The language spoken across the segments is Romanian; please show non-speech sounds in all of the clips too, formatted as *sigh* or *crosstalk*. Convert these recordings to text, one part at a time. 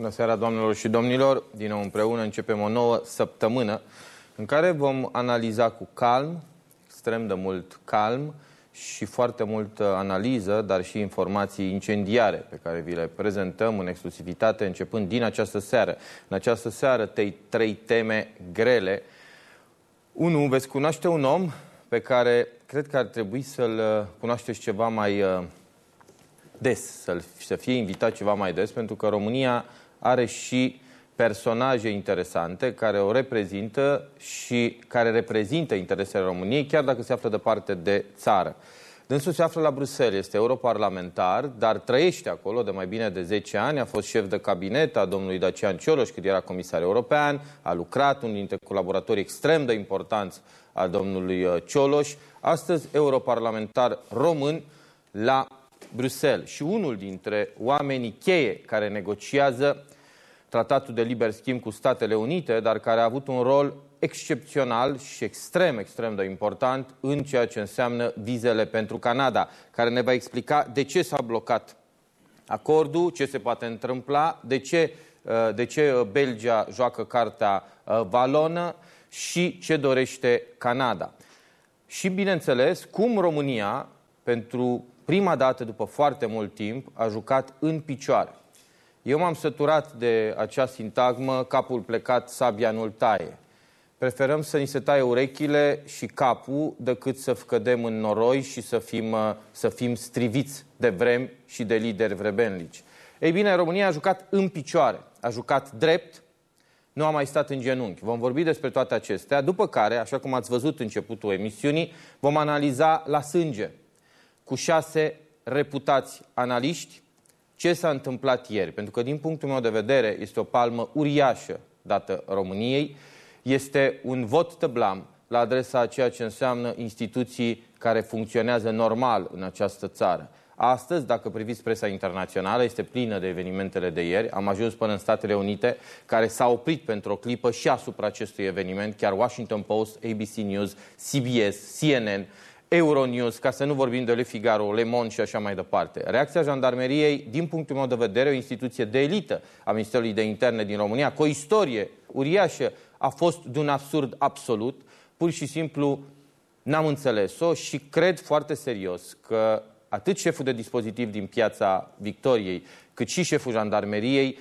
Bună seara, doamnelor și domnilor! Din nou împreună începem o nouă săptămână în care vom analiza cu calm, extrem de mult calm și foarte multă analiză, dar și informații incendiare pe care vi le prezentăm în exclusivitate începând din această seară. În această seară trei, trei teme grele. Unu, veți cunoaște un om pe care cred că ar trebui să-l cunoașteți ceva mai uh, des, să, să fie invitat ceva mai des, pentru că România are și personaje interesante care o reprezintă și care reprezintă interesele României, chiar dacă se află departe de țară. Dânsul se află la Bruxelles, este europarlamentar, dar trăiește acolo de mai bine de 10 ani, a fost șef de cabinet a domnului Dacian Cioloș când era comisar european, a lucrat, unul dintre colaboratori extrem de importanți a domnului uh, Cioloș, astăzi europarlamentar român la Bruxelles și unul dintre oamenii cheie care negociază tratatul de liber schimb cu Statele Unite, dar care a avut un rol excepțional și extrem, extrem de important în ceea ce înseamnă vizele pentru Canada, care ne va explica de ce s-a blocat acordul, ce se poate întâmpla, de ce, uh, de ce uh, Belgia joacă cartea uh, valonă și ce dorește Canada. Și, bineînțeles, cum România, pentru prima dată după foarte mult timp, a jucat în picioare. Eu m-am săturat de acea sintagmă, capul plecat, sabia nu-l taie. Preferăm să ni se taie urechile și capul decât să cădem în noroi și să fim, uh, să fim striviți de vrem și de lideri vrebenlici. Ei bine, România a jucat în picioare, a jucat drept, nu a mai stat în genunchi. Vom vorbi despre toate acestea, după care, așa cum ați văzut începutul emisiunii, vom analiza la sânge cu șase reputați analiști ce s-a întâmplat ieri. Pentru că, din punctul meu de vedere, este o palmă uriașă dată României, este un vot de blam la adresa a ceea ce înseamnă instituții care funcționează normal în această țară. Astăzi, dacă priviți presa internațională, este plină de evenimentele de ieri. Am ajuns până în Statele Unite, care s-a oprit pentru o clipă și asupra acestui eveniment. Chiar Washington Post, ABC News, CBS, CNN, Euronews, ca să nu vorbim de Le Figaro, Le Monde și așa mai departe. Reacția jandarmeriei, din punctul meu de vedere, o instituție de elită a Ministerului de Interne din România, cu o istorie uriașă, a fost de un absurd absolut. Pur și simplu n-am înțeles-o și cred foarte serios că atât șeful de dispozitiv din piața Victoriei, cât și șeful jandarmeriei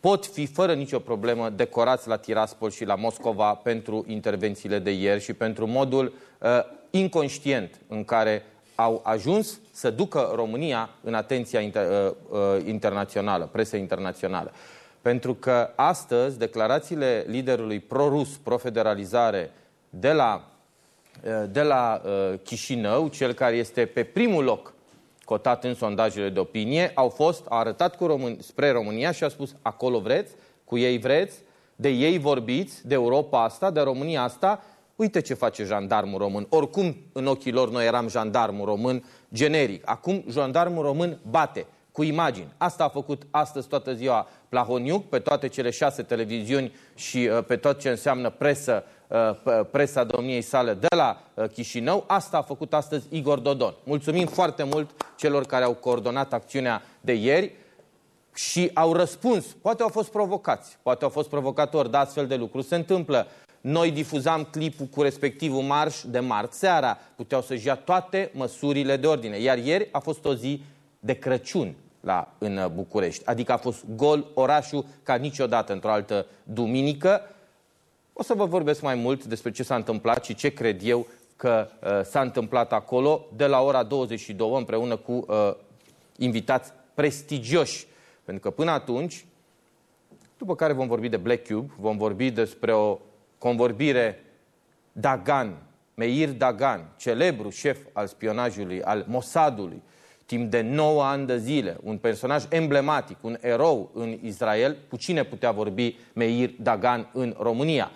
pot fi fără nicio problemă decorați la Tiraspol și la Moscova pentru intervențiile de ieri și pentru modul uh, inconștient în care au ajuns să ducă România în atenția inter, uh, uh, internațională, presă internațională. Pentru că astăzi declarațiile liderului pro-rus, pro-federalizare de la, uh, de la uh, Chișinău, cel care este pe primul loc cotat în sondajele de opinie, au fost, a arătat cu Român, spre România și a spus acolo vreți, cu ei vreți, de ei vorbiți, de Europa asta, de România asta, uite ce face jandarmul român. Oricum, în ochii lor, noi eram jandarmul român generic. Acum, jandarmul român bate cu imagini. Asta a făcut astăzi toată ziua Plahoniuc, pe toate cele șase televiziuni și uh, pe tot ce înseamnă presă, uh, presa domniei sale de la uh, Chișinău. Asta a făcut astăzi Igor Dodon. Mulțumim foarte mult celor care au coordonat acțiunea de ieri și au răspuns. Poate au fost provocați, poate au fost provocatori, dar astfel de lucruri se întâmplă. Noi difuzam clipul cu respectivul marș de marți seara. Puteau să-și ia toate măsurile de ordine. Iar ieri a fost o zi de Crăciun la, în București. Adică a fost gol orașul ca niciodată într-o altă duminică. O să vă vorbesc mai mult despre ce s-a întâmplat și ce cred eu că uh, s-a întâmplat acolo de la ora 22 împreună cu uh, invitați prestigioși. Pentru că până atunci, după care vom vorbi de Black Cube, vom vorbi despre o convorbire Dagan, Meir Dagan, celebru șef al spionajului, al Mossadului, timp de 9 ani de zile, un personaj emblematic, un erou în Israel, cu cine putea vorbi Meir Dagan în România?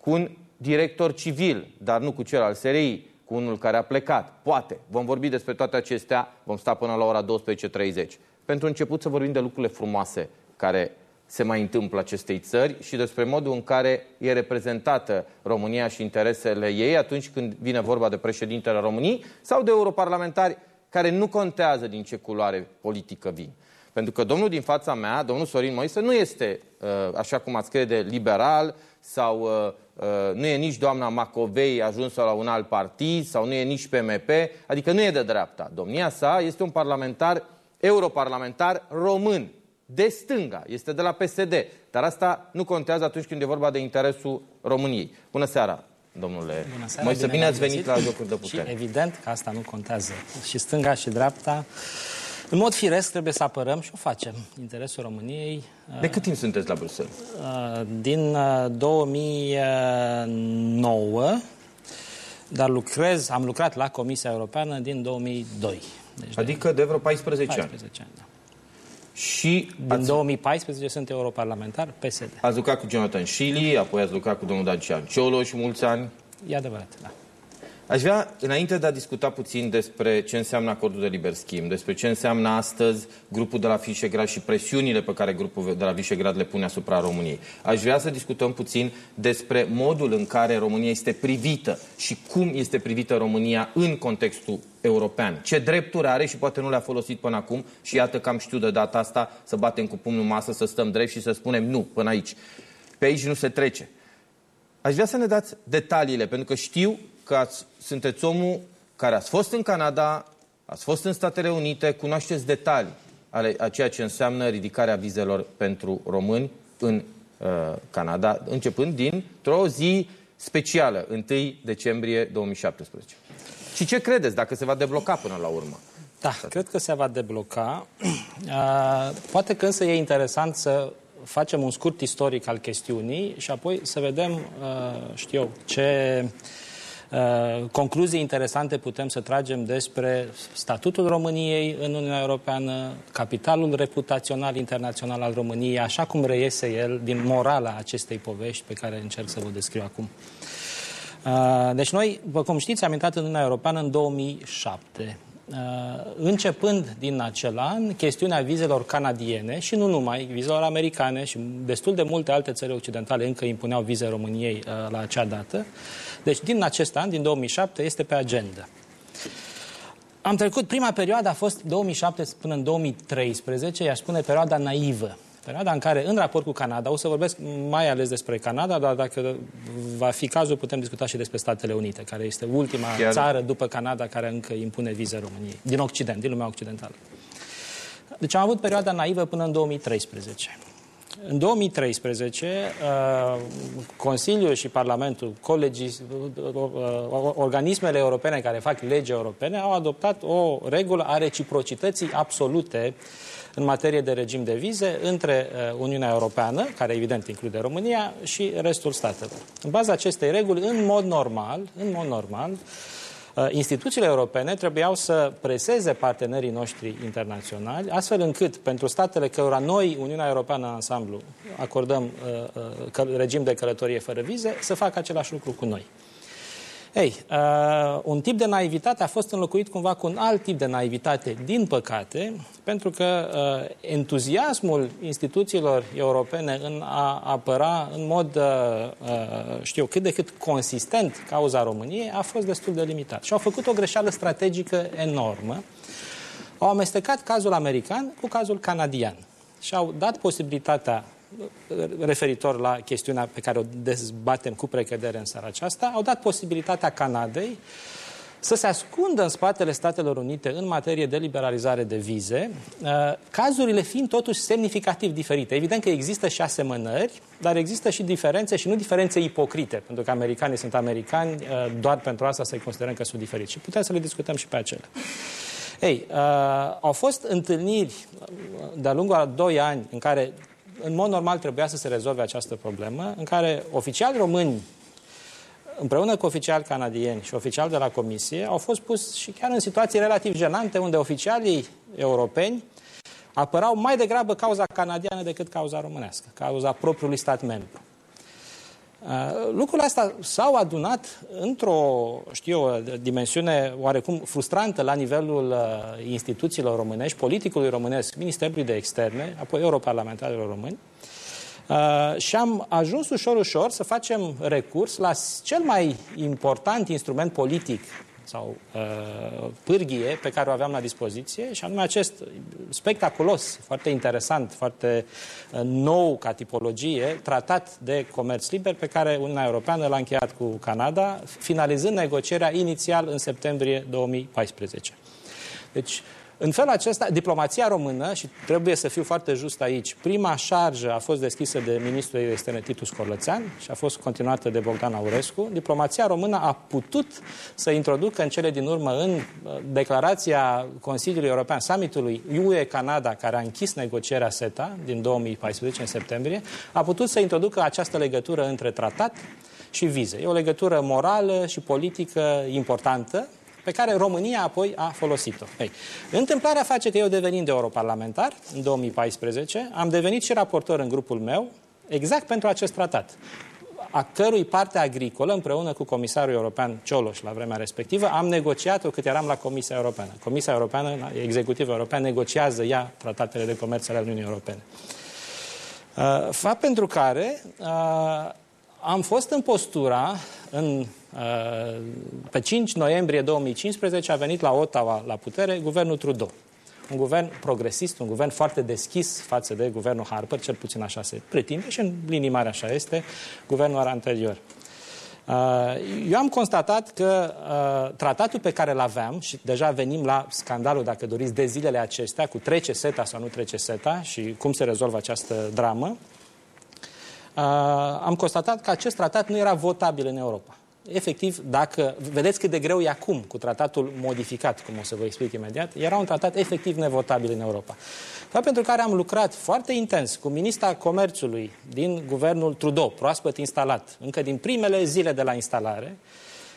Cu un director civil, dar nu cu cel al SRI, cu unul care a plecat. Poate. Vom vorbi despre toate acestea, vom sta până la ora 12.30. Pentru început să vorbim de lucrurile frumoase care se mai întâmplă acestei țări și despre modul în care e reprezentată România și interesele ei atunci când vine vorba de președintele României sau de europarlamentari care nu contează din ce culoare politică vin. Pentru că domnul din fața mea, domnul Sorin Moise, nu este, uh, așa cum ați crede, liberal sau uh, uh, nu e nici doamna Macovei ajunsă la un alt partid sau nu e nici PMP, adică nu e de dreapta. Domnia sa este un parlamentar, europarlamentar român, de stânga, este de la PSD. Dar asta nu contează atunci când e vorba de interesul României. Bună seara, domnule Bună seara, Moise, bine bine v-am ați venit găsit. la Jocuri de Putere. Și evident că asta nu contează. Și stânga și dreapta. În mod firesc trebuie să apărăm și o facem. Interesul României De cât timp sunteți la Bruxelles? uh, din uh, 2009, dar lucrez, am lucrat la Comisia Europeană din 2002. Deci Adică de vreo 14 ani. 14 ani. Da. Și Din ați, 2014 sunt europarlamentar PSD. ați lucrat cu Jonathan Shilly, apoi ați lucrat cu domnul Dacian Ciolo și mulți ani. E adevărat, da. Aș vrea, înainte de a discuta puțin despre ce înseamnă acordul de liber schimb, despre ce înseamnă astăzi grupul de la Visegrad și presiunile pe care grupul de la Visegrad le pune asupra României, aș vrea să discutăm puțin despre modul în care România este privită și cum este privită România în contextul european. Ce drepturi are și poate nu le-a folosit până acum și iată că am știut de data asta să batem cu pumnul în masă, să stăm drept și să spunem nu, până aici. Pe aici nu se trece. Aș vrea să ne dați detaliile, pentru că știu că ați, sunteți omul care ați fost în Canada, ați fost în Statele Unite, cunoașteți detalii ale a ceea ce înseamnă ridicarea vizelor pentru români în uh, Canada, începând dintr-o zi specială, 1 decembrie 2017. Și ce credeți, dacă se va debloca până la urmă? Da, cred că se va debloca. *clears throat* Uh, Poate că însă e interesant să facem un scurt istoric al chestiunii și apoi să vedem, uh, știu eu, ce uh, concluzii interesante putem să tragem despre statutul României în Uniunea Europeană, capitalul reputațional internațional al României, așa cum reiese el din morala acestei povești pe care încerc să vă descriu acum. Uh, Deci noi, după cum știți, am intrat în Uniunea Europeană în 2007. Uh, Începând din acel an, chestiunea vizelor canadiene și nu numai, vizelor americane și destul de multe alte țări occidentale încă impuneau vize României uh, la acea dată. Deci din acest an, din 2007, este pe agenda. Am trecut, prima perioadă a fost 2007 până în 2013, i-aș spune perioada naivă. Perioada în care, în raport cu Canada, o să vorbesc mai ales despre Canada, dar dacă va fi cazul, putem discuta și despre Statele Unite, care este ultima Chiar- Chiar... țară după Canada care încă impune vize României, din Occident, din lumea occidentală. Deci am avut perioada naivă până în 2013. În 2013, uh, Consiliul și Parlamentul, colegii, uh, uh, organismele europene care fac legi europene au adoptat o regulă a reciprocității absolute în materie de regim de vize între uh, Uniunea Europeană, care evident include România, și restul statelor. În baza acestei reguli, în mod normal, în mod normal, Uh, Instituțiile europene trebuiau să preseze partenerii noștri internaționali, astfel încât pentru statele cărora noi, Uniunea Europeană în ansamblu, acordăm uh, uh, că- regim de călătorie fără vize, să facă același lucru cu noi. Ei, uh, un tip de naivitate a fost înlocuit cumva cu un alt tip de naivitate, din păcate, pentru că uh, entuziasmul instituțiilor europene în a apăra în mod, uh, uh, știu, cât de cât consistent cauza României a fost destul de limitat. Și au făcut o greșeală strategică enormă. Au amestecat cazul american cu cazul canadian și au dat posibilitatea referitor la chestiunea pe care o dezbatem cu precădere în seara aceasta, au dat posibilitatea Canadei să se ascundă în spatele Statelor Unite în materie de liberalizare de vize, uh, cazurile fiind totuși semnificativ diferite. Evident că există și asemănări, dar există și diferențe și nu diferențe ipocrite, pentru că americanii sunt americani, uh, doar pentru asta să-i considerăm că sunt diferiți. Și putem să le discutăm și pe acelea. Ei, uh, au fost întâlniri uh, de-a lungul a doi ani în care, în mod normal, trebuia să se rezolve această problemă, în care oficiali români, împreună cu oficiali canadieni și oficiali de la Comisie, au fost pus și chiar în situații relativ jenante, unde oficialii europeni apărau mai degrabă cauza canadiană decât cauza românească, cauza propriului stat membru. Uh, Lucrurile astea s-au adunat într-o, știu eu, dimensiune oarecum frustrantă la nivelul uh, instituțiilor românești, politicului românesc, Ministerului de Externe, apoi europarlamentarilor români, Uh, și am ajuns ușor, ușor să facem recurs la s- cel mai important instrument politic sau uh, pârghie pe care o aveam la dispoziție și anume acest spectaculos, foarte interesant, foarte uh, nou ca tipologie, tratat de comerț liber pe care Uniunea Europeană l-a încheiat cu Canada, finalizând negocierea inițial în septembrie 2014. Deci, în felul acesta, diplomația română, și trebuie să fiu foarte just aici, prima șarjă a fost deschisă de ministrul externe Titus Corlățean și a fost continuată de Bogdan Aurescu. Diplomația română a putut să introducă în cele din urmă în uh, declarația Consiliului European, summitului UE-Canada, care a închis negocierea SETA din 2014 în septembrie, a putut să introducă această legătură între tratat și vize. E o legătură morală și politică importantă pe care România apoi a folosit-o. Hey. Întâmplarea face că eu devenind europarlamentar în 2014, am devenit și raportor în grupul meu exact pentru acest tratat a cărui parte agricolă, împreună cu Comisarul European Cioloș la vremea respectivă, am negociat-o cât eram la Comisia Europeană. Comisia Europeană, Executivul European, negociază ea tratatele de comerț ale Uniunii Europene. Uh, fapt pentru care uh, am fost în postura, în, uh, pe 5 noiembrie 2015 a venit la Ottawa la putere guvernul Trudeau. Un guvern progresist, un guvern foarte deschis față de guvernul Harper, cel puțin așa se pretinde și în linii mari așa este, guvernul anterior. Uh, eu am constatat că uh, tratatul pe care îl aveam, și deja venim la scandalul, dacă doriți, de zilele acestea, cu trece SETA sau nu trece SETA și cum se rezolvă această dramă, Uh, am constatat că acest tratat nu era votabil în Europa. Efectiv, dacă vedeți cât de greu e acum cu tratatul modificat, cum o să vă explic imediat, era un tratat efectiv nevotabil în Europa. Fapt pentru care am lucrat foarte intens cu ministra comerțului din guvernul Trudeau, proaspăt instalat, încă din primele zile de la instalare,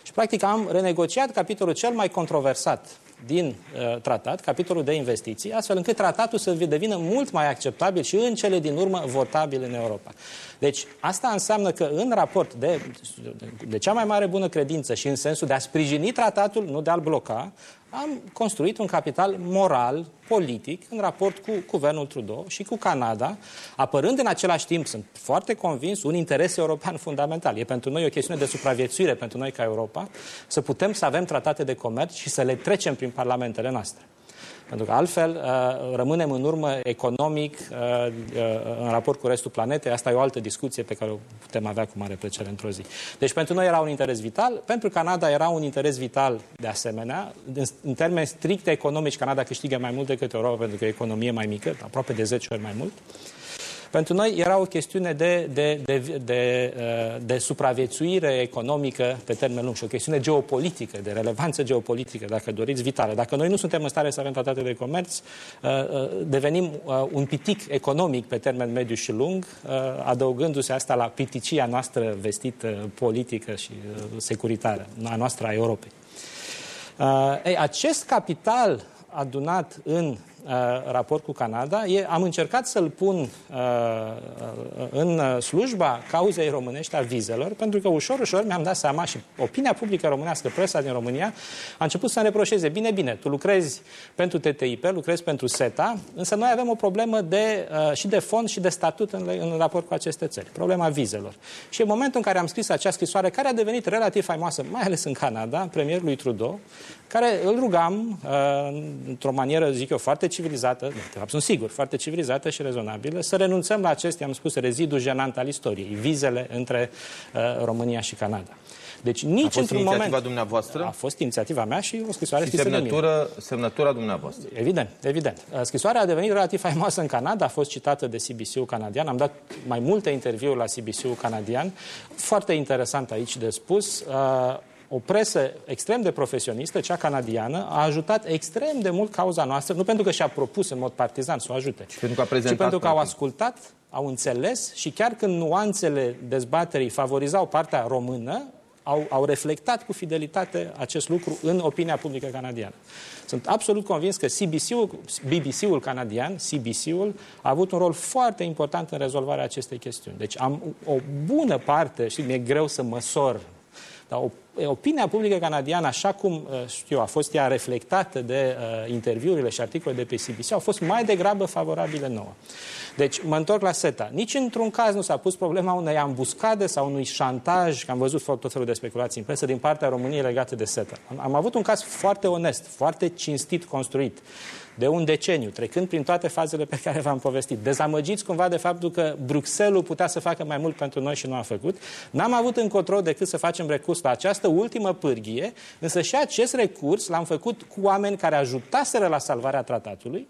și practic am renegociat capitolul cel mai controversat din uh, tratat, capitolul de investiții, astfel încât tratatul să devină mult mai acceptabil și în cele din urmă votabil în Europa. Deci asta înseamnă că în raport de, de cea mai mare bună credință și în sensul de a sprijini tratatul, nu de a-l bloca, am construit un capital moral, politic, în raport cu guvernul Trudeau și cu Canada, apărând în același timp, sunt foarte convins, un interes european fundamental. E pentru noi o chestiune de supraviețuire pentru noi ca Europa, să putem să avem tratate de comerț și să le trecem prin parlamentele noastre. Pentru că altfel uh, rămânem în urmă economic uh, uh, în raport cu restul planetei. Asta e o altă discuție pe care o putem avea cu mare plăcere într-o zi. Deci pentru noi era un interes vital, pentru Canada era un interes vital de asemenea. În termeni strict economici, Canada câștigă mai mult decât Europa pentru că e economie mai mică, aproape de 10 ori mai mult. Pentru noi era o chestiune de, de, de, de, uh, de supraviețuire economică pe termen lung și o chestiune geopolitică, de relevanță geopolitică, dacă doriți, vitală. Dacă noi nu suntem în stare să avem tratate de comerț, uh, uh, devenim un pitic economic pe termen mediu și lung, adăugându-se asta la piticia noastră vestită politică și securitară, a noastră a Europei. Ei, acest capital adunat în Uh, raport cu Canada, e, am încercat să-l pun uh, uh, în slujba cauzei românești a vizelor, pentru că ușor, ușor mi-am dat seama și opinia publică românească, presa din România, a început să ne reproșeze. Bine, bine, tu lucrezi pentru TTIP, lucrezi pentru SETA, însă noi avem o problemă de, uh, și de fond și de statut în, în raport cu aceste țări. Problema vizelor. Și în momentul în care am scris acea scrisoare, care a devenit relativ faimoasă, mai ales în Canada, premierului Trudeau, care îl rugam, uh, într-o manieră, zic eu, foarte civilizată, de fapt sunt sigur, foarte civilizată și rezonabilă, să renunțăm la acest, am spus, rezidu jenant al istoriei, vizele între uh, România și Canada. Deci nici a fost într-un moment... dumneavoastră? A fost inițiativa mea și o scrisoare și semnătură, semnătura dumneavoastră. Evident, evident. Uh, scrisoarea a devenit relativ faimoasă în Canada, a fost citată de CBC-ul canadian, am dat mai multe interviuri la CBC-ul canadian, foarte interesant aici de spus. Uh, o presă extrem de profesionistă, cea canadiană, a ajutat extrem de mult cauza noastră, nu pentru că și-a propus în mod partizan să o ajute, ci pentru că, a prezentat ci pentru că au ascultat, au înțeles și chiar când nuanțele dezbaterii favorizau partea română, au, au reflectat cu fidelitate acest lucru în opinia publică canadiană. Sunt absolut convins că CBC-ul, BBC-ul canadian, CBC-ul, a avut un rol foarte important în rezolvarea acestei chestiuni. Deci am o bună parte, și mi-e greu să măsor Dar opinia publică canadiană, așa cum uh, știu, a fost ea reflectată de uh, interviurile și articolele de pe CBC, au fost mai degrabă favorabile nouă. Deci, mă întorc la SETA. Nici într-un caz nu s-a pus problema unei ambuscade sau unui șantaj, că am văzut tot felul de speculații în presă, din partea României legate de SETA. Am, am avut un caz foarte onest, foarte cinstit construit de un deceniu, trecând prin toate fazele pe care v-am povestit, dezamăgiți cumva de faptul că Bruxelles putea să facă mai mult pentru noi și nu a făcut, n-am avut încotro decât să facem recurs la această ultimă pârghie, însă și acest recurs l-am făcut cu oameni care ajutaseră la salvarea tratatului,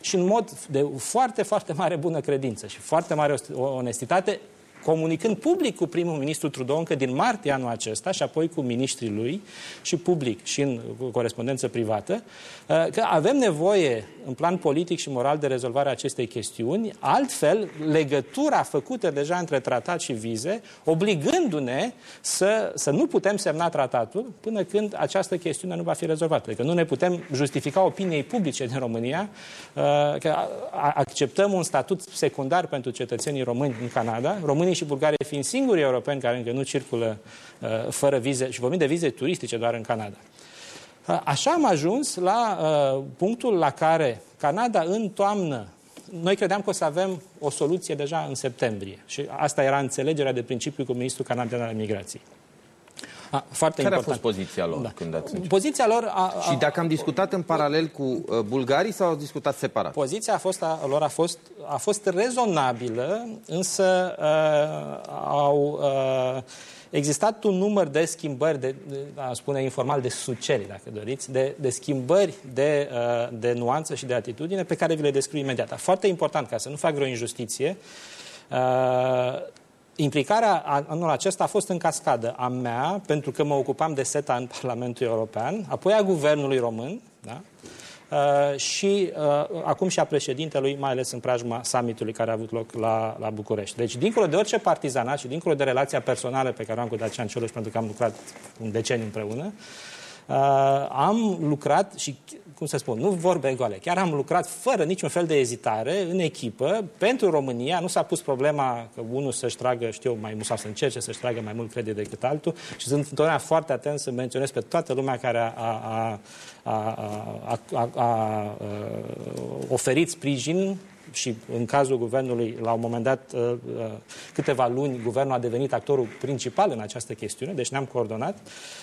și în mod de foarte, foarte mare bună credință și foarte mare onestitate, comunicând public cu primul ministru Trudeau încă din martie anul acesta și apoi cu ministrii lui și public și în corespondență privată, uh, că avem nevoie în plan politic și moral de rezolvarea acestei chestiuni, altfel legătura făcută deja între tratat și vize, obligându-ne să, să nu putem semna tratatul până când această chestiune nu va fi rezolvată. Adică nu ne putem justifica opiniei publice din România uh, că acceptăm un statut secundar pentru cetățenii români în Canada, românii și bulgarii fiind singurii europeni care încă nu circulă uh, fără vize, și vorbim de vize turistice doar în Canada. Uh, așa am ajuns la uh, punctul la care Canada în toamnă noi credeam că o să avem o soluție deja în septembrie și asta era înțelegerea de principiu cu ministrul canadian al migrației. A, foarte Care important. a fost poziția lor da. când ați început? Poziția lor... A, a, și dacă am discutat în paralel cu uh, bulgarii sau au discutat separat? Poziția a fost a, lor a fost, a fost rezonabilă, însă uh, au... Uh, existat un număr de schimbări, de, de, a spune informal, de suceri, dacă doriți, de, de schimbări de, uh, de nuanță și de atitudine pe care vi le descriu imediat. Foarte important, ca să nu fac vreo injustiție, uh, Implicarea anul acesta a fost în cascadă a mea, pentru că mă ocupam de SETA în Parlamentul European, apoi a Guvernului Român, da? Uh, și uh, acum și a președintelui, mai ales în preajma summitului care a avut loc la, la București. Deci, dincolo de orice partizanat și dincolo de relația personală pe care o am cu Dacian Cioloș, pentru că am lucrat un deceniu împreună, uh, am lucrat și cum să spun, nu vorbe goale. Chiar am lucrat fără niciun fel de ezitare în echipă pentru România. Nu s-a pus problema că unul să-și tragă, știu, mai mult sau să încerce să-și tragă mai mult credit decât altul și sunt întotdeauna foarte atent să menționez pe toată lumea care a, a, a, a, a, a, a oferit sprijin și în cazul guvernului, la un moment dat, uh, uh, câteva luni, guvernul a devenit actorul principal în această chestiune, deci ne-am coordonat,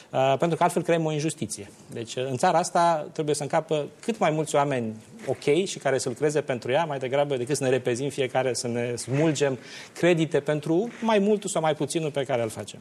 uh, pentru că altfel creăm o injustiție. Deci în țara asta trebuie să încapă cât mai mulți oameni ok și care să lucreze pentru ea, mai degrabă decât să ne repezim fiecare, să ne smulgem credite pentru mai multul sau mai puținul pe care îl facem.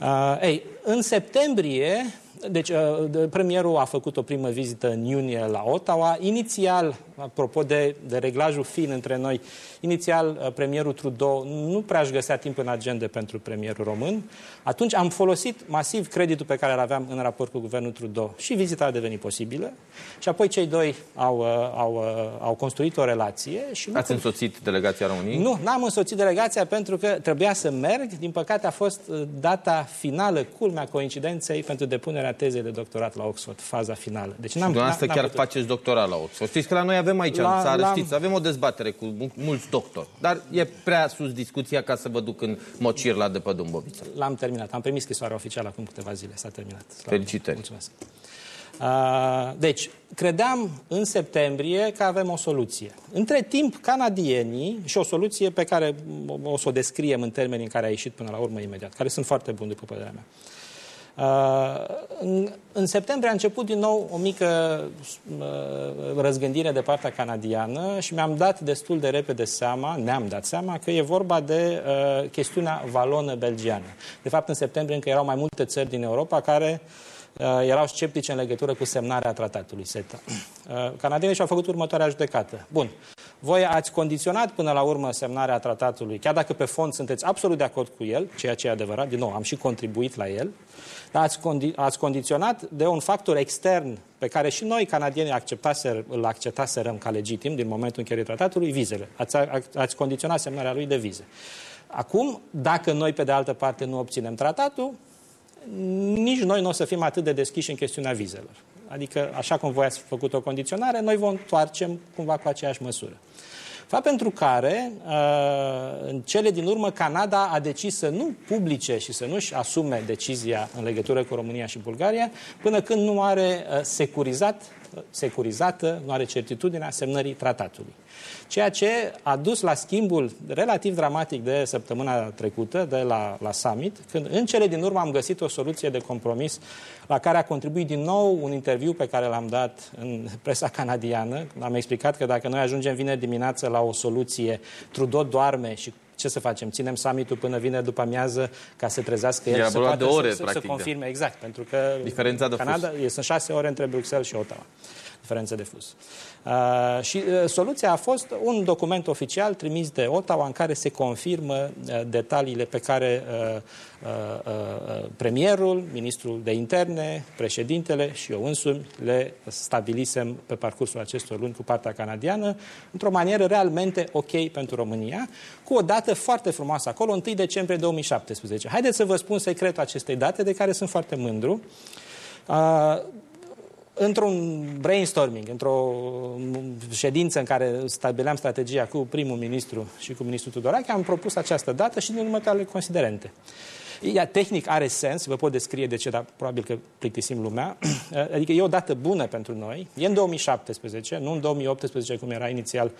Uh, ei, în septembrie deci, uh, premierul a făcut o primă vizită în iunie la Ottawa. Inițial, apropo de, de reglajul fin între noi, inițial uh, premierul Trudeau nu prea își găsea timp în agenda pentru premierul român. Atunci am folosit masiv creditul pe care îl aveam în raport cu guvernul Trudeau și vizita a devenit posibilă. Și apoi cei doi au, uh, au, au construit o relație. Și Ați nu... însoțit delegația României? Nu, n-am însoțit delegația pentru că trebuia să merg. Din păcate a fost data finală, culmea coincidenței pentru depunerea tezei de doctorat la Oxford, faza finală. Deci n-am, dumneavoastră chiar putut. faceți doctorat la Oxford. Știți că la noi avem aici la, în țară, la... știți, avem o dezbatere cu mulți doctori. Dar e prea sus discuția ca să vă duc în mocirla de pe Dumbovița. L-am terminat. Am primit scrisoarea oficială acum câteva zile. S-a terminat. Felicitări. Mulțumesc. Uh, deci, credeam în septembrie că avem o soluție. Între timp, canadienii, și o soluție pe care o să o descriem în termenii în care a ieșit până la urmă imediat, care sunt foarte buni, după părerea mea. Uh, în, în septembrie a început din nou o mică uh, răzgândire de partea canadiană și mi-am dat destul de repede seama, ne-am dat seama, că e vorba de uh, chestiunea valonă belgiană. De fapt, în septembrie încă erau mai multe țări din Europa care uh, erau sceptice în legătură cu semnarea tratatului SETA. Uh, canadienii și-au făcut următoarea judecată. Bun, voi ați condiționat până la urmă semnarea tratatului, chiar dacă pe fond sunteți absolut de acord cu el, ceea ce e adevărat, din nou, am și contribuit la el, dar ați, condi- ați condiționat de un factor extern pe care și noi, canadienii, acceptaser, îl acceptaserăm ca legitim din momentul încheierii tratatului, vizele. Ați, ați condiționat semnarea lui de vize. Acum, dacă noi, pe de altă parte, nu obținem tratatul, nici noi nu o să fim atât de deschiși în chestiunea vizelor. Adică, așa cum voi ați făcut o condiționare, noi vom întoarcem cumva cu aceeași măsură. Fapt pentru care, uh, în cele din urmă, Canada a decis să nu publice și să nu-și asume decizia în legătură cu România și Bulgaria, până când nu are uh, securizat, securizată, nu are certitudinea semnării tratatului. Ceea ce a dus la schimbul relativ dramatic de săptămâna trecută, de la, la summit, când în cele din urmă am găsit o soluție de compromis la care a contribuit din nou un interviu pe care l-am dat în presa canadiană. Am explicat că dacă noi ajungem vineri dimineață la o soluție, Trudeau doarme și ce să facem? Ținem summitul până vine după amiază ca să trezească el, să poată de ore, să, practic, să confirme. Da. Exact, pentru că Diferența de Canada, fus. sunt șase ore între Bruxelles și Ottawa diferență de fus. Uh, și uh, soluția a fost un document oficial trimis de Ottawa în care se confirmă uh, detaliile pe care uh, uh, uh, premierul, ministrul de interne, președintele și eu însumi le stabilisem pe parcursul acestor luni cu partea canadiană într-o manieră realmente ok pentru România, cu o dată foarte frumoasă acolo, 1 decembrie 2017. Haideți să vă spun secretul acestei date de care sunt foarte mândru. Uh, într-un brainstorming, într-o ședință în care stabileam strategia cu primul ministru și cu ministrul Tudorache, am propus această dată și din următoarele considerente. Ea tehnic are sens, vă pot descrie de ce, dar probabil că plictisim lumea. *clears throat* Adică e o dată bună pentru noi. E în 2017, nu în 2018, cum era inițial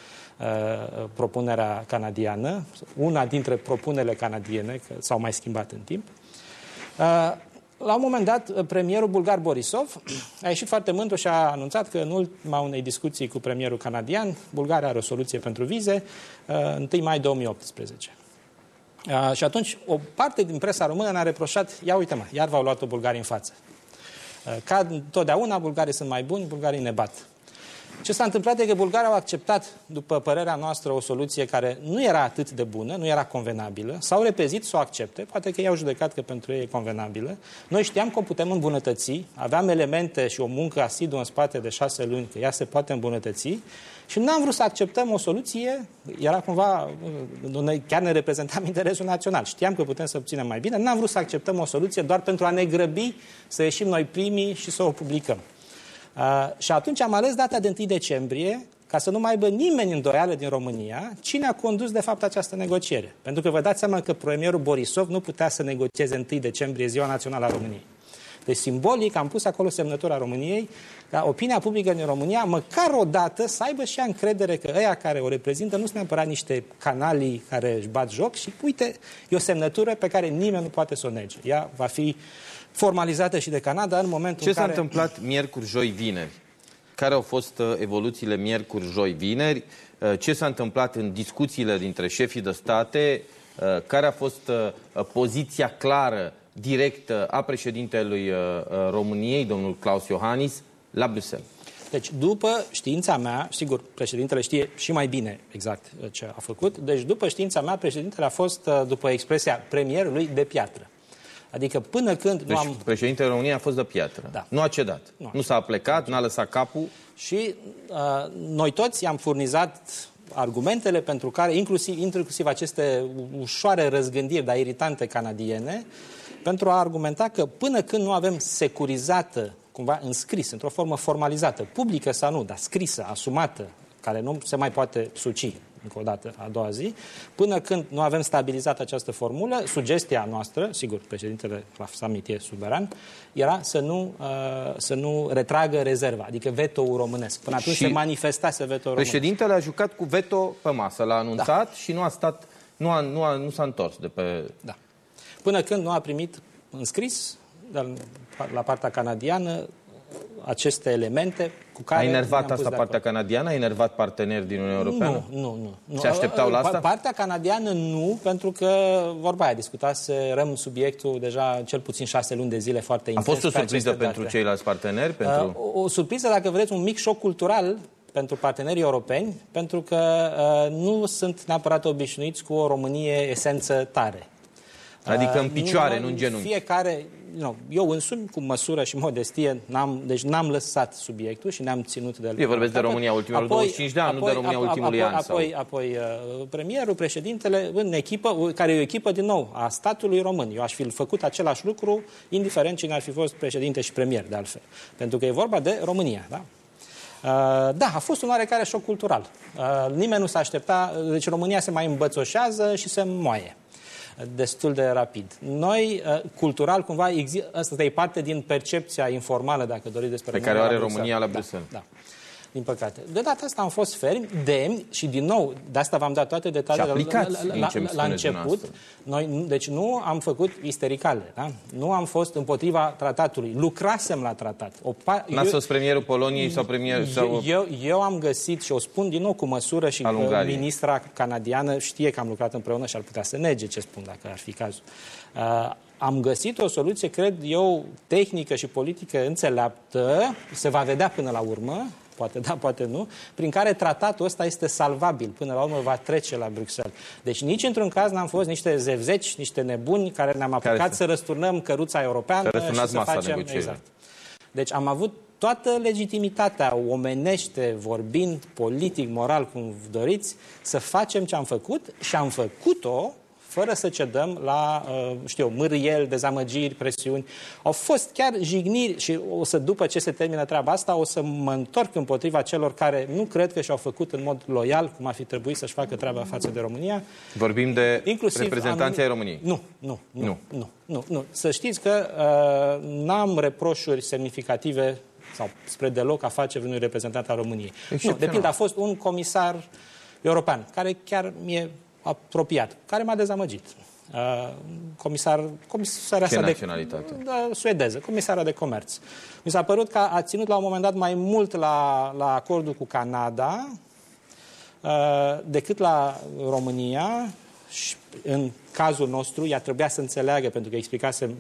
uh, propunerea canadiană, una dintre propunerile canadiene, că s-au mai schimbat în timp. Uh, la un moment dat, premierul bulgar Borisov a ieșit foarte mândru și a anunțat că în ultima unei discuții cu premierul canadian, Bulgaria are o soluție pentru vize, 1 mai 2018. Uh, și atunci, o parte din presa română ne-a reproșat, ia uite mă, iar v-au luat-o bulgarii în față. Uh, ca întotdeauna, bulgarii sunt mai buni, bulgarii ne bat. Ce s-a întâmplat e că bulgarii au acceptat, după părerea noastră, o soluție care nu era atât de bună, nu era convenabilă, s-au repezit să o accepte, poate că i-au judecat că pentru ei e convenabilă. Noi știam că o putem îmbunătăți, aveam elemente și o muncă asiduă în spate de șase luni, că ea se poate îmbunătăți. Și n-am vrut să acceptăm o soluție, era cumva, noi chiar ne reprezentam *laughs* interesul național, știam că putem să obținem mai bine, n-am vrut să acceptăm o soluție doar pentru a ne grăbi să ieșim noi primii și să o publicăm. Uh, și atunci am ales data de 1 decembrie ca să nu mai aibă nimeni îndoială din România cine a condus de fapt această negociere. Pentru că vă dați seama că premierul Borisov nu putea să negocieze 1 decembrie Ziua Națională a României. Deci simbolic am pus acolo semnătura României ca opinia publică din România măcar o dată să aibă și ea încredere că ăia care o reprezintă nu sunt neapărat niște canalii care își bat joc și uite, e o semnătură pe care nimeni nu poate să o nege. Ea va fi formalizată și de Canada în momentul Ce în care... s-a întâmplat miercuri, joi, vineri? Care au fost uh, evoluțiile miercuri, joi, vineri? Uh, ce s-a întâmplat în discuțiile dintre șefii de state? Uh, care a fost poziția clară, directă a președintelui României, domnul Claus Iohannis, la Bruxelles? Deci, după știința mea, sigur, președintele știe și mai bine exact ce a făcut, deci după știința mea, președintele a fost, după expresia premierului, de piatră. Adică până când deci nu am... președintele României a fost de piatră. Da. Nu a cedat. Nu, nu s-a plecat, n-a lăsat capul. Și uh, noi toți i-am furnizat argumentele pentru care, inclusiv, inclusiv aceste ușoare răzgândiri, dar iritante canadiene, pentru a argumenta că până când nu avem securizată, cumva înscris, într-o formă formalizată, publică sau nu, dar scrisă, asumată, care nu se mai poate suci încă o dată a doua zi, până când nu avem stabilizat această formulă, sugestia noastră, sigur, președintele la summit e suveran, era să nu, uh, să nu retragă rezerva, adică veto românesc. Până atunci și se manifestase veto românesc. Președintele a jucat cu veto pe masă, l-a anunțat da. și nu a stat, nu, a, nu, a, nu s-a întors de pe... Da. Până când nu a primit înscris la partea canadiană aceste elemente cu care... A enervat asta partea canadiană? A enervat parteneri din Uniunea Europeană? Nu, nu, nu. Se așteptau la asta? Partea canadiană nu, pentru că, vorba aia, discutase răm subiectul deja cel puțin șase luni de zile foarte intens. A fost o surpriză pentru date. ceilalți parteneri? Pentru... Uh, o surpriză, dacă vreți, un mic șoc cultural pentru partenerii europeni, pentru că uh, nu sunt neapărat obișnuiți cu o Românie esență tare. Adică în picioare, uh, nu în genunchi. Fiecare, no, eu însumi, cu măsură și modestie, n-am, deci n-am lăsat subiectul și ne-am ținut de el. Eu vorbesc de România ultimul 25 de ani, apoi, nu de România apoi, ultimului apoi, an. Apoi, sau... apoi uh, premierul, președintele, în echipă, care e o echipă, din nou, a statului român. Eu aș fi făcut același lucru, indiferent cine ar fi fost președinte și premier, de altfel. Pentru că e vorba de România, da? da, a fost un oarecare șoc cultural. Uh, nimeni nu s-a aștepta, deci România se mai îmbățoșează și se moaie destul de rapid. Noi, uh, cultural, cumva, asta e parte din percepția informală, dacă doriți, despre Pe care o are România la Bruxelles. Da, da din păcate. De data asta am fost fermi, demni și din nou, de asta v-am dat toate detaliile la, la, la, la, la început. Noi, deci nu am făcut istericale, da? nu am fost împotriva tratatului. Lucrasem la tratat. O N-ați fost premierul Poloniei sau premierul... Sau... Eu, eu am găsit și o spun din nou cu măsură și ministra canadiană știe că am lucrat împreună și ar putea să nege ce spun dacă ar fi cazul. Uh, am găsit o soluție, cred eu, tehnică și politică înțeleaptă, se va vedea până la urmă, poate da, poate nu, prin care tratatul ăsta este salvabil, până la urmă va trece la Bruxelles. Deci nici într-un caz n-am fost niște zevzeci, niște nebuni care ne-am apucat care să răsturnăm căruța europeană și să facem... Exact. Deci am avut toată legitimitatea omenește, vorbind, politic, moral, cum doriți, să facem ce am făcut și am făcut-o fără să cedăm la, uh, știu, mâriel, dezamăgiri, presiuni. Au fost chiar jigniri și o să, după ce se termină treaba asta, o să mă întorc împotriva celor care nu cred că și-au făcut în mod loial, cum ar fi trebuit să-și facă treaba față de România. Vorbim de Inclusiv reprezentanții ai României. Nu, nu, nu, nu, nu, nu, nu. Să știți că uh, n-am reproșuri semnificative sau spre deloc a face unui reprezentant al României. Nu, de pildă, a fost un comisar european, care chiar mi-e apropiat, care m-a dezamăgit. Uh, comisar, comisarea Ce naționalitate? De, da, suedeză, comisara de comerț. Mi s-a părut că a ținut la un moment dat mai mult la, la acordul cu Canada uh, decât la România și în cazul nostru ea trebuia să înțeleagă, pentru că explicase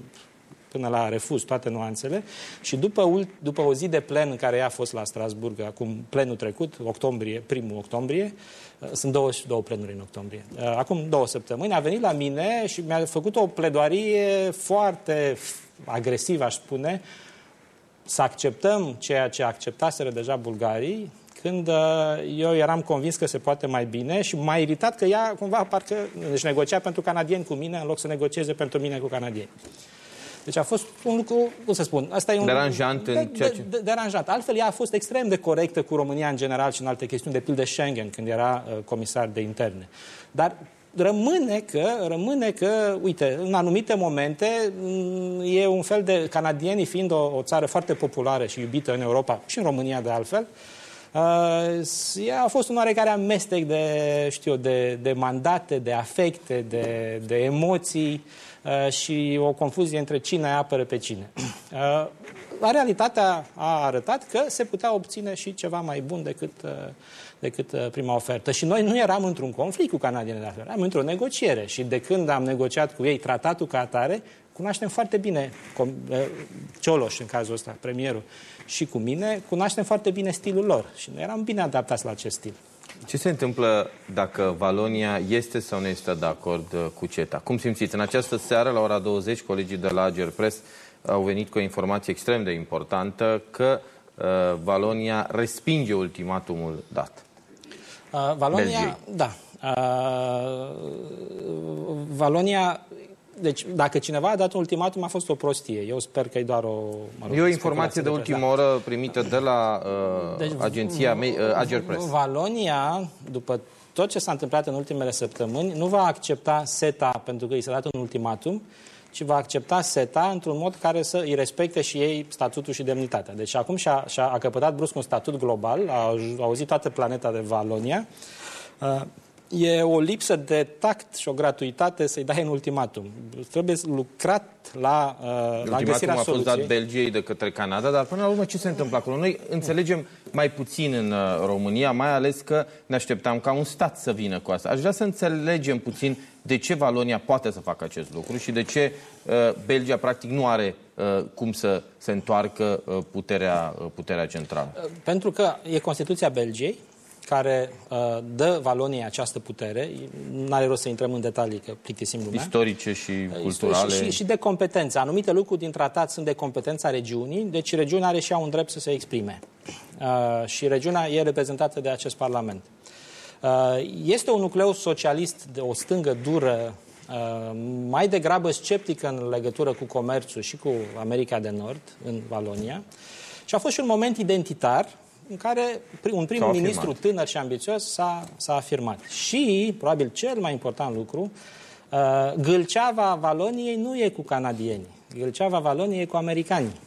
până la refuz toate nuanțele. Și după, după o zi de plen în care ea a fost la Strasburg, acum plenul trecut, octombrie, primul octombrie, uh, sunt două, două plenuri în octombrie, uh, acum două săptămâni, a venit la mine și mi-a făcut o pledoarie foarte agresivă, aș spune, să acceptăm ceea ce acceptaseră deja bulgarii, când uh, eu eram convins că se poate mai bine și m-a iritat că ea cumva parcă deci negocia pentru canadieni cu mine în loc să negocieze pentru mine cu canadieni. Deci a fost un lucru, cum să spun, asta e un... Deranjant în ceea ce... De, deranjant. Altfel, ea a fost extrem de corectă cu România în general și în alte chestiuni, de pildă Schengen, când era uh, comisar de interne. Dar rămâne că, rămâne că, uite, în anumite momente mm, e un fel de, canadienii fiind o, o țară foarte populară și iubită în Europa și în România de altfel, Uh, a fost un oarecare amestec de, știu, de, de mandate, de afecte, de, de emoții Uh, și o confuzie între cine apără pe cine. *clears throat* Uh, realitatea a arătat că se putea obține și ceva mai bun decât, uh, decât prima ofertă. Și noi nu eram într-un conflict cu canadienii de eram într-o negociere. Și de când am negociat cu ei tratatul ca atare, cunoaștem foarte bine Cioloș, în cazul ăsta, premierul, și cu mine, cunoaștem foarte bine stilul lor. Și noi eram bine adaptați la acest stil. Ce se întâmplă dacă Valonia este sau nu este de acord uh, cu CETA? Cum simțiți? În această seară, la ora 20, colegii de la Ager Press au venit cu o informație extrem de importantă că uh, Valonia respinge ultimatumul dat. Uh, Valonia, Belgiei. da. Uh, Valonia deci, dacă cineva a dat un ultimatum, a fost o prostie. Eu sper că e doar o... Mă rog, e o informație de, de ultimă da. oră primită de la uh, deci, agenția uh, Ager Press. Valonia, după tot ce s-a întâmplat în ultimele săptămâni, nu va accepta SETA pentru că i s-a dat un ultimatum, ci va accepta SETA într-un mod care să îi respecte și ei statutul și demnitatea. Deci acum și-a, și-a a căpătat brusc un statut global, a, a auzit toată planeta de Valonia. Uh, e o lipsă de tact și o gratuitate să-i dai în ultimatum. Trebuie lucrat la, uh, la găsirea a fost soluției. dat Belgiei de către Canada, dar până la urmă ce se întâmplă acolo? Noi înțelegem mai puțin în uh, România, mai ales că ne așteptam ca un stat să vină cu asta. Aș vrea să înțelegem puțin de ce Valonia poate să facă acest lucru și de ce uh, Belgia practic nu are uh, cum să se întoarcă uh, puterea, uh, puterea centrală. Uh, pentru că e Constituția Belgiei, care uh, dă Valoniei această putere, nu are rost să intrăm în detalii, că plictisim lumea. Istorice și uh, culturale. Și, și, și de competență. Anumite lucruri din tratat sunt de competența regiunii, deci regiunea are și ea un drept să se exprime. Uh, și regiunea e reprezentată de acest Parlament. Uh, este un nucleu socialist de o stângă dură, uh, mai degrabă sceptică în legătură cu comerțul și cu America de Nord, în Valonia. Și a fost și un moment identitar în care un prim ministru tânăr și ambițios s-a, s-a afirmat. Și, probabil cel mai important lucru, uh, Gâlceava Valoniei nu e cu canadieni. Gâlceava Valoniei e cu americanii.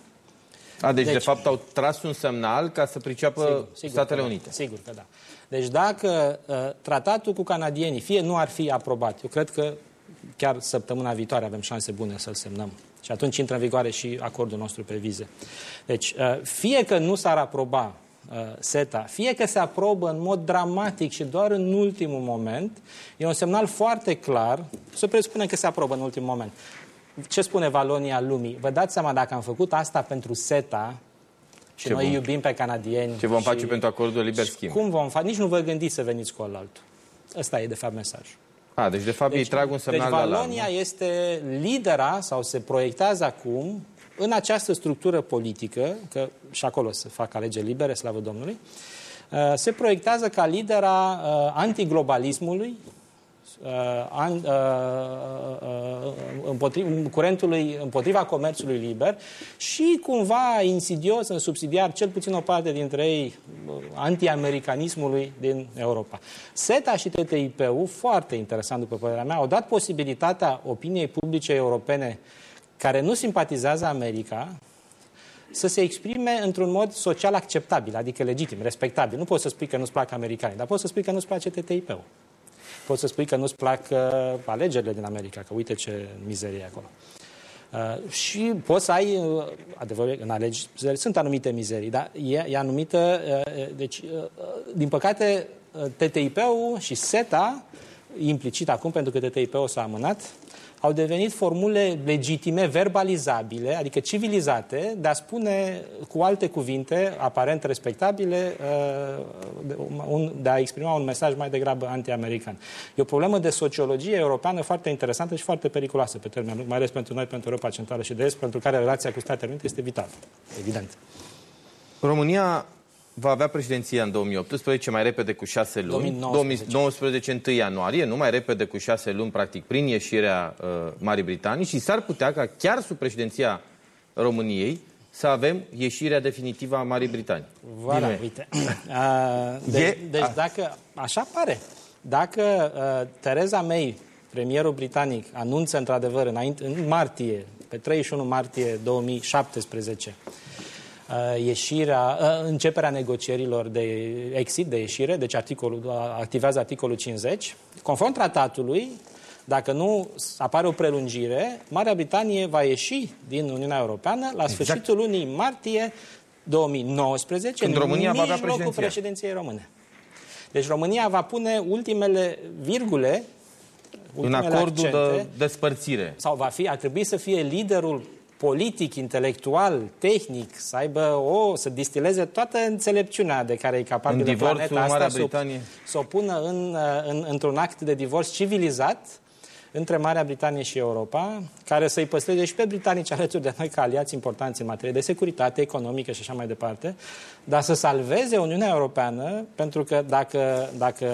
A, deci, deci, de fapt, au tras un semnal ca să priceapă sigur, sigur Statele că Unite. Da, sigur că da. Deci dacă uh, tratatul cu canadienii fie nu ar fi aprobat, eu cred că chiar săptămâna viitoare avem șanse bune să-l semnăm. Și atunci intră în vigoare și acordul nostru pe vize. Deci, uh, fie că nu s-ar aproba uh, SETA, fie că se aprobă în mod dramatic și doar în ultimul moment, e un semnal foarte clar, să presupunem că se aprobă în ultimul moment. Ce spune Valonia lumii? Vă dați seama dacă am făcut asta pentru SETA, și ce noi vom, iubim pe canadieni. Ce vom și, face pentru acordul liber schimb? Cum vom face? Nici nu vă gândiți să veniți cu altul. Ăsta e, de fapt, mesajul. A, deci, de fapt, deci, ei trag un semnal deci Valonia de este lidera sau se proiectează acum în această structură politică, că și acolo se fac alegeri libere, slavă Domnului, uh, se proiectează ca lidera uh, antiglobalismului, Uh, an, uh, uh, împotriva, curentului împotriva comerțului liber și cumva insidios, în subsidiar, cel puțin o parte dintre ei, anti-americanismului din Europa. SETA și TTIP-ul, foarte interesant după părerea mea, au dat posibilitatea opiniei publice europene care nu simpatizează America, să se exprime într-un mod social acceptabil, adică legitim, respectabil. Nu poți să spui că nu-ți plac americanii, dar poți să spui că nu-ți place TTIP-ul poți să spui că nu-ți plac uh, alegerile din America, că uite ce mizerie acolo. Uh, și poți să ai, uh, adevăr, în alegeri sunt anumite mizerii, dar e, e anumită, uh, deci, uh, din păcate, uh, TTIP-ul și SETA, implicit acum, pentru că TTIP-ul s-a amânat, au devenit formule legitime, verbalizabile, adică civilizate, de a spune cu alte cuvinte, aparent respectabile, uh, de a exprima un mesaj mai degrabă anti-american. E o problemă de sociologie europeană foarte interesantă și foarte periculoasă pe termen lung, mai ales pentru noi, pentru Europa Centrală și de Est, pentru care relația cu Statele Unite este vitală, evident. România va avea președinția în 2018, mai repede cu șase luni. 2019. 2019, 1 ianuarie, nu mai repede cu șase luni, practic, prin ieșirea uh, Marii Britanii și s-ar putea ca chiar sub președinția României să avem ieșirea definitivă a Marii Britanii. Voilà, uite. *clears throat* Uh, deci, e, deci a... dacă, așa pare, dacă uh, Theresa May, premierul britanic, anunță într-adevăr înainte, în martie, pe 31 martie 2017, Uh, ieșirea, uh, începerea negocierilor de exit, de ieșire, deci articolul, uh, activează articolul 50. Conform tratatului, dacă nu apare o prelungire, Marea Britanie va ieși din Uniunea Europeană la exact. sfârșitul lunii martie 2019, Când în România va avea președinția. președinției române. Deci România va pune ultimele virgule în acordul accente, de despărțire. Sau va fi, ar trebui să fie liderul politic, intelectual, tehnic, să aibă o, să distileze toată înțelepciunea de care e capabilă în planeta asta, să, să o pună în, uh, în, într-un act de divorț civilizat între Marea Britanie și Europa, care să-i păstreze și pe britanici alături de noi ca aliați importanți în materie de securitate economică și așa mai departe, dar să salveze Uniunea Europeană, pentru că dacă, dacă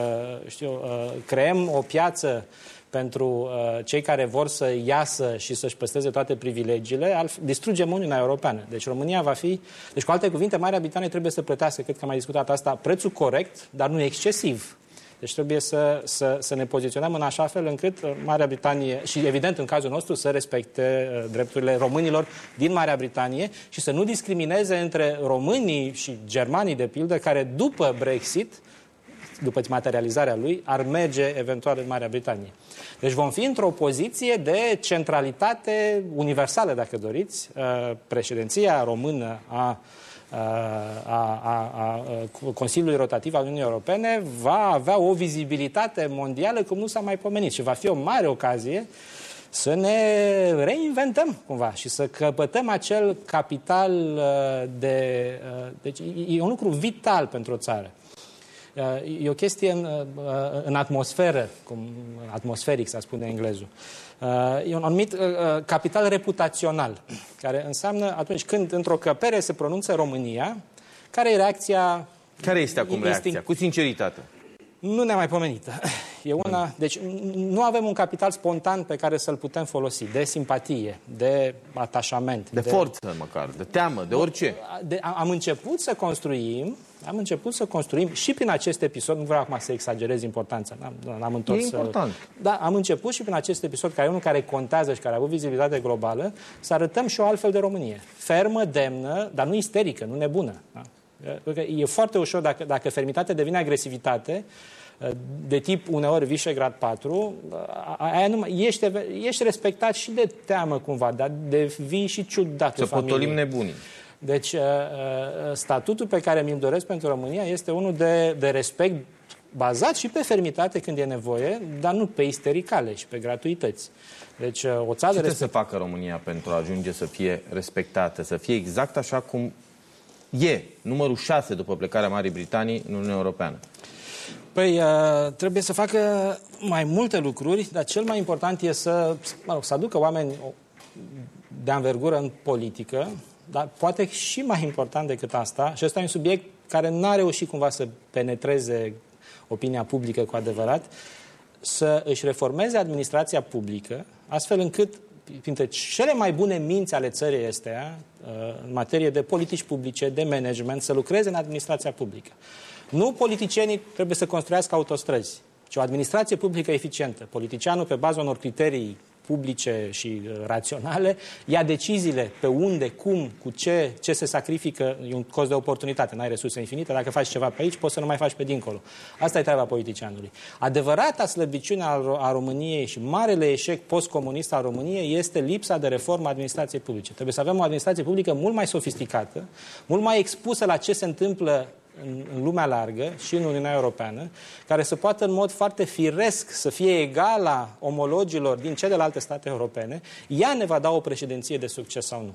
știu, uh, creăm o piață pentru uh, cei care vor să iasă și să-și păstreze toate privilegiile, distrugem Uniunea Europeană. Deci România va fi... Deci, cu alte cuvinte, Marea Britanie trebuie să plătească, cred că am mai discutat asta, prețul corect, dar nu excesiv. Deci trebuie să, să, să ne poziționăm în așa fel încât uh, Marea Britanie, și evident în cazul nostru, să respecte uh, drepturile românilor din Marea Britanie și să nu discrimineze între românii și germanii, de pildă, care după Brexit după materializarea lui, ar merge eventual în Marea Britanie. Deci vom fi într-o poziție de centralitate universală, dacă doriți. Uh, președinția română a uh, a, a, a Consiliului Rotativ al Uniunii Europene va avea o vizibilitate mondială cum nu s-a mai pomenit și va fi o mare ocazie să ne reinventăm cumva și să căpătăm acel capital uh, de... Deci e un lucru vital pentru o țară. E o chestie în, în atmosferă, cum atmosferic, să spune englezul. E un anumit capital reputațional, care înseamnă atunci când într-o căpere se pronunță România, care e reacția care este acum instinct... reacția? Cu sinceritate. Nu ne-a mai pomenit. E una, deci nu avem un capital spontan pe care să-l putem folosi, de simpatie, de atașament. De, de forță măcar, de teamă, de orice. De, am început să construim am început să construim și prin acest episod, nu vreau acum să exagerez importanța, n-am, am întors. E important. Da, am început și prin acest episod, care e unul care contează și care a avut vizibilitate globală, să arătăm și o altfel de Românie. Fermă, demnă, dar nu isterică, nu nebună. Da? E foarte ușor, dacă, dacă fermitatea devine agresivitate, de tip uneori Visegrad 4, aia nu, ești, ești respectat și de teamă cumva, dar devii și ciudat Să potolim nebunii. Deci, uh, uh, statutul pe care mi-l doresc pentru România este unul de, de respect bazat și pe fermitate când e nevoie, dar nu pe istericale și pe gratuități. Deci, uh, o țară Ce respect... să facă România pentru a ajunge să fie respectată, să fie exact așa cum e, numărul 6 după plecarea Marii Britanii în Uniunea Europeană? Păi, trebuie să facă mai multe lucruri, dar cel mai important e să, mă rog, să aducă oameni de anvergură în politică, dar poate și mai important decât asta, și ăsta e un subiect care n-a reușit cumva să penetreze opinia publică cu adevărat, să își reformeze administrația publică, astfel încât printre cele mai bune minți ale țării astea, uh, în materie de politici publice, de management, să lucreze în administrația publică. Nu politicienii trebuie să construiască autostrăzi, ci o administrație publică eficientă. Politicianul, pe baza unor criterii publice și uh, raționale, ia deciziile pe unde, cum, cu ce, ce se sacrifică, e un cost de oportunitate, n-ai resurse infinite, dacă faci ceva pe aici, poți să nu mai faci pe dincolo. Asta e treaba politicianului. Adevărata slăbiciune a României și marele eșec postcomunist al României este lipsa de reformă a administrației publice. Trebuie să avem o administrație publică mult mai sofisticată, mult mai expusă la ce se întâmplă în, în lumea largă și în Uniunea Europeană, care să poată în mod foarte firesc să fie egala omologilor din celelalte state europene, ea ne va da o președinție de succes sau nu.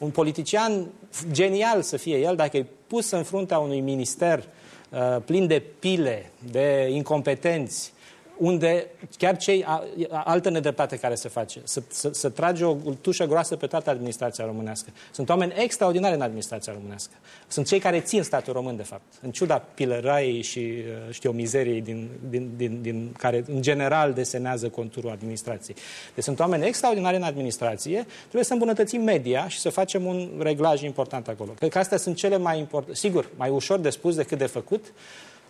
Un politician genial să fie el, dacă e pus în fruntea unui minister uh, plin de pile, de incompetenți, unde chiar cei, altă nedreptate care se face, să, să, să trage o tușă groasă pe toată administrația românească. Sunt oameni extraordinari în administrația românească. Sunt cei care țin statul român, de fapt. În ciuda pilăraiei și, uh, știu, mizeriei din, din, din, din care, în general, desenează conturul administrației. Deci sunt oameni extraordinari în administrație, trebuie să îmbunătățim media și să facem un reglaj important acolo. Cred că astea sunt cele mai importante. Sigur, mai ușor de spus decât de făcut,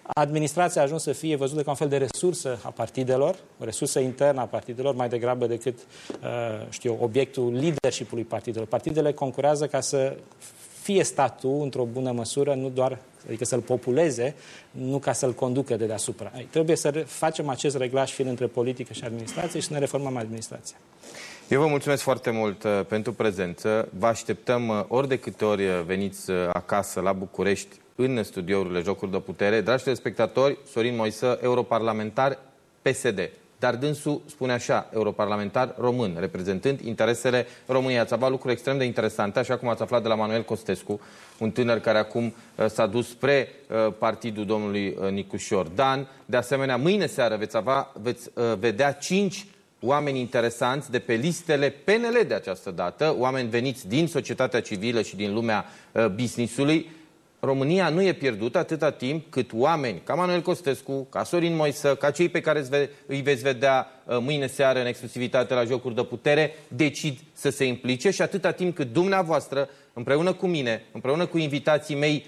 Administrația a ajuns să fie văzută ca un fel de resursă a partidelor, o resursă internă a partidelor, mai degrabă decât, uh, știu, obiectul leadership-ului partidelor. Partidele concurează ca să fie statul într-o bună măsură, nu doar, adică să-l populeze, nu ca să-l conducă de deasupra. Trebuie să facem acest reglaj fin între politică și administrație și să ne reformăm administrația. Eu vă mulțumesc foarte mult uh, pentru prezență. Vă așteptăm uh, ori de câte ori uh, veniți uh, acasă la București în studiourile Jocuri de Putere. Dragi telespectatori, Sorin Moisă, europarlamentar PSD. Dar dânsul spune așa, europarlamentar român, reprezentând interesele României. Ați avut lucruri extrem de interesante, așa cum ați aflat de la Manuel Costescu, un tânăr care acum uh, s-a dus spre uh, partidul domnului uh, Nicușor Dan. De asemenea, mâine seară veți, avea, veți uh, vedea cinci oameni interesanți de pe listele PNL de această dată, oameni veniți din societatea civilă și din lumea uh, businessului, România nu e pierdută atâta timp cât oameni ca Manuel Costescu, ca Sorin Moisă, ca cei pe care îi veți vedea uh, mâine seară în exclusivitate la Jocuri de Putere, decid să se implice și atâta timp cât dumneavoastră, împreună cu mine, împreună cu invitații mei,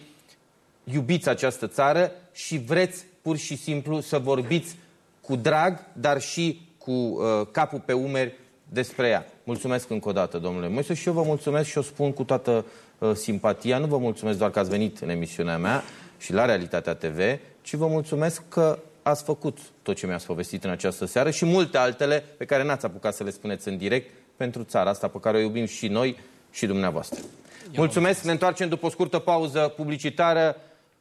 iubiți această țară și vreți pur și simplu să vorbiți cu drag, dar și cu uh, capul pe umeri despre ea. Mulțumesc încă o dată, domnule Moise, și eu vă mulțumesc și o spun cu toată uh, simpatia. Nu vă mulțumesc doar că ați venit în emisiunea mea și la Realitatea TV, ci vă mulțumesc că ați făcut tot ce mi-ați povestit în această seară și multe altele pe care n-ați apucat să le spuneți în direct pentru țara asta pe care o iubim și noi și dumneavoastră. Eu mulțumesc, ne întoarcem după o scurtă pauză publicitară.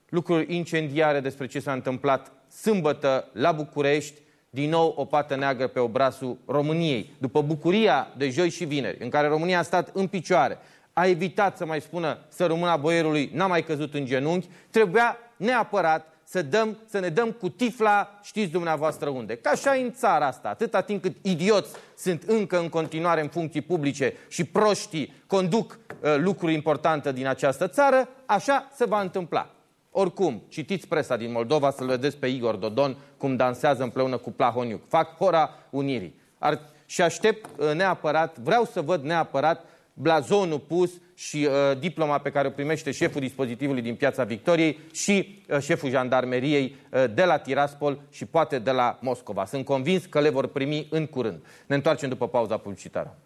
Lucruri incendiare despre ce s-a întâmplat sâmbătă la București, din nou o pată neagră pe obrazul României. După bucuria de joi și vineri, în care România a stat în picioare, a evitat să mai spună să rămână boierului, n-a mai căzut în genunchi, trebuia neapărat să, dăm, să ne dăm cu tifla, știți dumneavoastră unde. Ca așa în țara asta, atâta timp cât idioți sunt încă în continuare în funcții publice și proștii conduc uh, lucruri importante din această țară, așa se va întâmpla. Oricum, citiți presa din Moldova să-l vedeți pe Igor Dodon cum dansează împreună cu Plahoniuc. Fac hora unirii. Ar, și aștept uh, neapărat, vreau să văd neapărat blazonul pus și uh, diploma pe care o primește șeful dispozitivului din Piața Victoriei și uh, șeful jandarmeriei uh, de la Tiraspol și poate de la Moscova. Sunt convins că le vor primi în curând. Ne întoarcem după pauza publicitară.